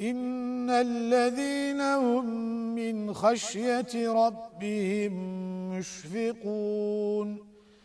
إن الذين هم من خشية ربهم مشفقون.